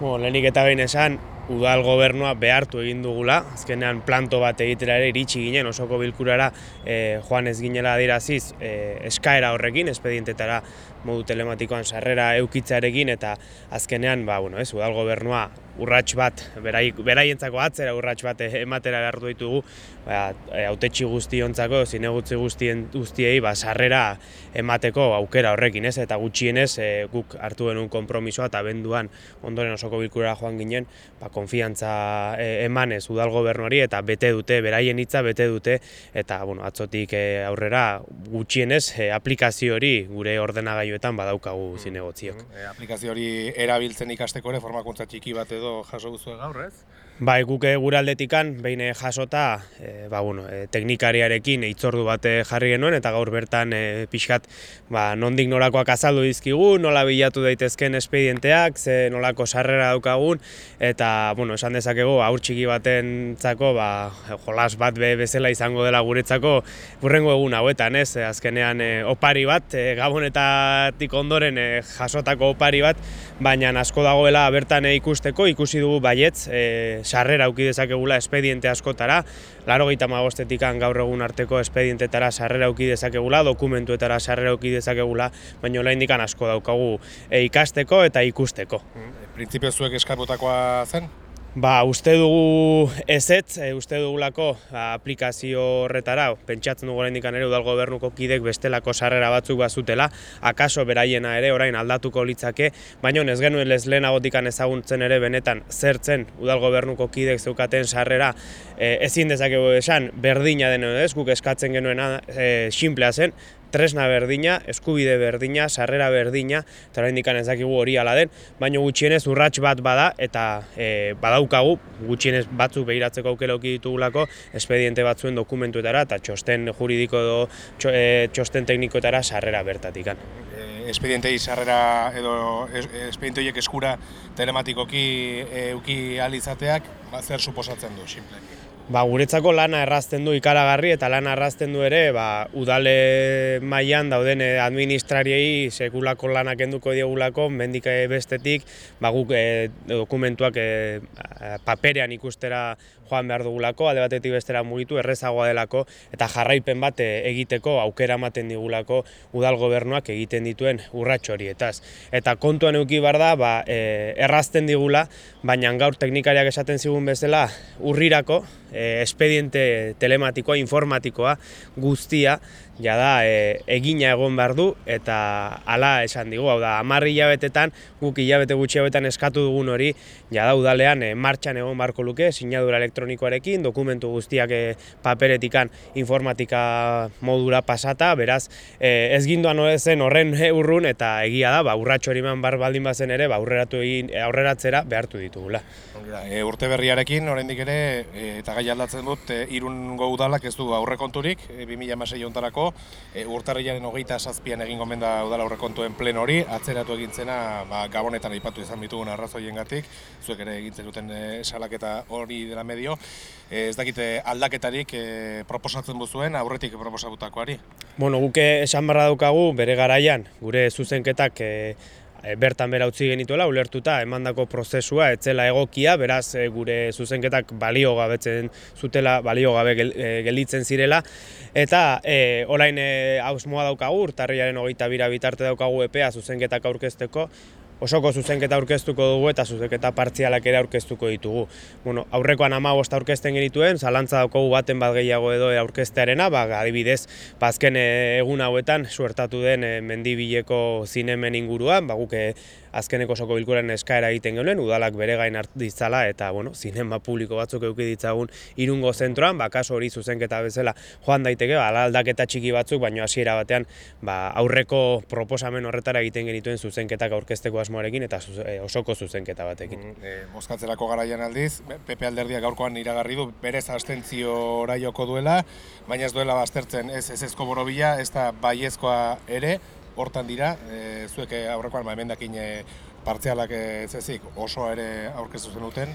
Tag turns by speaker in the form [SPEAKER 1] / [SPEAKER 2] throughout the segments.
[SPEAKER 1] Bueno, lehenik eta behin esan, udal gobernua behartu egin dugula, azkenean planto bat egitera ere iritsi ginen osoko bilkurara e, joan ez ginela adiraziz e, eskaera horrekin, espedientetara modu telematikoan sarrera eukitzarekin eta azkenean, ba, bueno, ez, udal gobernua urrats bat, berai, beraientzako atzera urrats bat ematera behartu ditugu, ba, e, autetxi guztiontzako, zinegutzi guztien guztiei, ba, sarrera emateko aukera horrekin, ez, eta gutxienez e, guk hartu genuen konpromisoa eta benduan ondoren osoko bilkurara joan ginen, ba, konfiantza e, emanez udal gobernuari eta bete dute, beraien hitza bete dute, eta, bueno, atzotik e, aurrera gutxienez e, aplikazio hori gure ordenagailuetan badaukagu zinegotziok.
[SPEAKER 2] E, aplikazio hori erabiltzen ikasteko ere formakuntza txiki bat edo jaso duzu gaur, ez?
[SPEAKER 1] Bai, guk gure aldetikan, behin jasota, e, ba, bueno, e, teknikariarekin itzordu bat jarri genuen, eta gaur bertan e, pixkat ba, nondik nolakoak azaldu dizkigu, nola bilatu daitezken espedienteak, ze nolako sarrera daukagun, eta, bueno, esan dezakegu, aur txiki baten zako, ba, jolas bat be bezala izango dela guretzako, burrengo egun hauetan, ez, azkenean e, opari bat, e, gabonetatik ondoren e, jasotako opari bat, baina asko dagoela bertan ikusteko, ikusi dugu baietz, e, sarrera auki dezakegula espediente askotara, laro gita magostetikan gaur egun arteko espedientetara sarrera auki dezakegula, dokumentuetara sarrera auki dezakegula, baina hola indikan asko daukagu e, ikasteko eta ikusteko.
[SPEAKER 2] Printzipio zuek eskaputakoa zen?
[SPEAKER 1] Ba, uste dugu ezetz, e, uste dugulako ba, aplikazio horretara, pentsatzen dugu oraindik ere udal gobernuko kidek bestelako sarrera batzuk bazutela, akaso beraiena ere orain aldatuko litzake, baina ez genuen lez lehenagotik ezaguntzen ere benetan zertzen udal gobernuko kidek zeukaten sarrera e, ezin dezakegu esan berdina den ez, guk eskatzen genuena e, simplea zen, tresna berdina, eskubide berdina, sarrera berdina, eta orain dikan ezakigu hori ala den, baina gutxienez urrats bat bada, eta e, badaukagu, gutxienez batzuk behiratzeko aukera auki ditugulako, espediente batzuen dokumentuetara, eta txosten juridiko edo e, txosten teknikoetara sarrera bertatikan.
[SPEAKER 2] E, espedientei sarrera edo espediente eskura telematikoki euki alizateak, ba, zer suposatzen du, simple?
[SPEAKER 1] Ba, guretzako lana errazten du ikaragarri eta lana errazten du ere ba, udale mailan dauden eh, administrariei sekulako lanak enduko diegulako, mendik eh, bestetik ba, guk e, dokumentuak e, paperean ikustera joan behar dugulako, alde batetik bestera mugitu, errezagoa delako eta jarraipen bat egiteko aukera ematen digulako udal gobernuak egiten dituen urratxo horietaz. Eta kontuan euki bar da, ba, errazten digula, baina gaur teknikariak esaten zigun bezala urrirako, e, espediente telematikoa, informatikoa guztia ja da e, egina egon behar du eta hala esan digu, hau da, amarri hilabetetan, guk hilabete gutxi hauetan eskatu dugun hori, ja da, udalean e, martxan egon beharko luke, sinadura elektronikoarekin, dokumentu guztiak e, paperetikan informatika modura pasata, beraz, e, ez ginduan zen horren urrun eta egia da, ba, urratxo hori bar baldin bazen ere, ba, aurreratu egin, aurreratzera behartu ditugula.
[SPEAKER 2] E, urte berriarekin, oraindik ere, e, eta gai aldatzen dut, e, irungo udalak ez du aurrekonturik, e, 2006 ontarako, e, urtarriaren hogeita zazpian egin gomen da udala aurrekontuen plen hori, atzeratu egintzena ba, gabonetan aipatu izan ditugun arrazoien gatik, zuek ere egintzen duten e, salaketa hori dela medio, e, ez dakite aldaketarik e, proposatzen buzuen aurretik proposatutakoari?
[SPEAKER 1] Bueno, guke esan barra daukagu bere garaian, gure zuzenketak e, e, bertan bera utzi genituela, ulertuta emandako prozesua etzela egokia, beraz e, gure zuzenketak balio gabetzen zutela, balio gabe gel, e, gelditzen zirela, eta e, orain hausmoa daukagu, urtarriaren hogeita bira bitarte daukagu epea zuzenketak aurkezteko, osoko zuzenketa aurkeztuko dugu eta zuzenketa partzialak ere aurkeztuko ditugu. Bueno, aurrekoan ama bosta aurkezten genituen, zalantza daukogu baten bat gehiago edo aurkeztearena, ba, adibidez, bazken ba, egun hauetan suertatu den e, mendibileko zinemen inguruan, ba, guk e, azkeneko soko bilkuren eskaera egiten genuen, udalak bere gain ditzala eta bueno, zinema publiko batzuk eduki ditzagun irungo zentroan, ba, kaso hori zuzenketa bezala joan daiteke, ba, aldaketa txiki batzuk, baino hasiera batean ba, aurreko proposamen horretara egiten genituen zuzenketak aurkezteko asmoarekin eta e, osoko zuzenketa batekin. Mm,
[SPEAKER 2] e, garaian aldiz, PP alderdia gaurkoan iragarri du berez astentzio joko duela, baina ez duela baztertzen ez ezko borobila, ez da baiezkoa ere, hortan dira, e, zuek aurrekoan ba, emendakin e, partzialak ez ezik oso ere aurkeztu zenuten,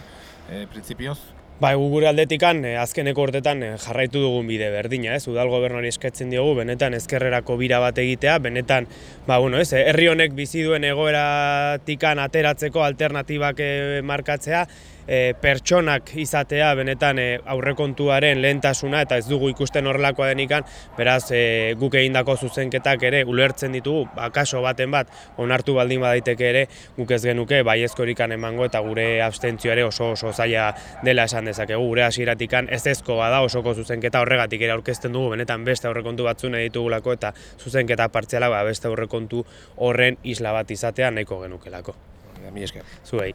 [SPEAKER 2] e, printzipioz?
[SPEAKER 1] Ba, gu gure aldetikan, eh, azkeneko urtetan jarraitu dugun bide berdina, ez? Udal gobernuari eskatzen diogu, benetan ezkerrerako bira bat egitea, benetan, ba, bueno, ez, herri honek bizi duen egoeratikan ateratzeko alternatibak markatzea, e, pertsonak izatea benetan e, aurrekontuaren lehentasuna eta ez dugu ikusten horrelakoa denikan, beraz e, guk egindako zuzenketak ere ulertzen ditugu, ba, kaso baten bat onartu baldin badaiteke ere guk ez genuke baiezkorikan emango eta gure abstentzio ere oso oso zaila dela esan dezakegu gure hasieratikan ez ezko bada osoko zuzenketa horregatik ere aurkezten dugu benetan beste aurrekontu batzune ditugulako eta zuzenketa partziala ba, beste aurrekontu horren isla bat izatea nahiko genukelako.
[SPEAKER 2] Mi esker.
[SPEAKER 1] Zuei.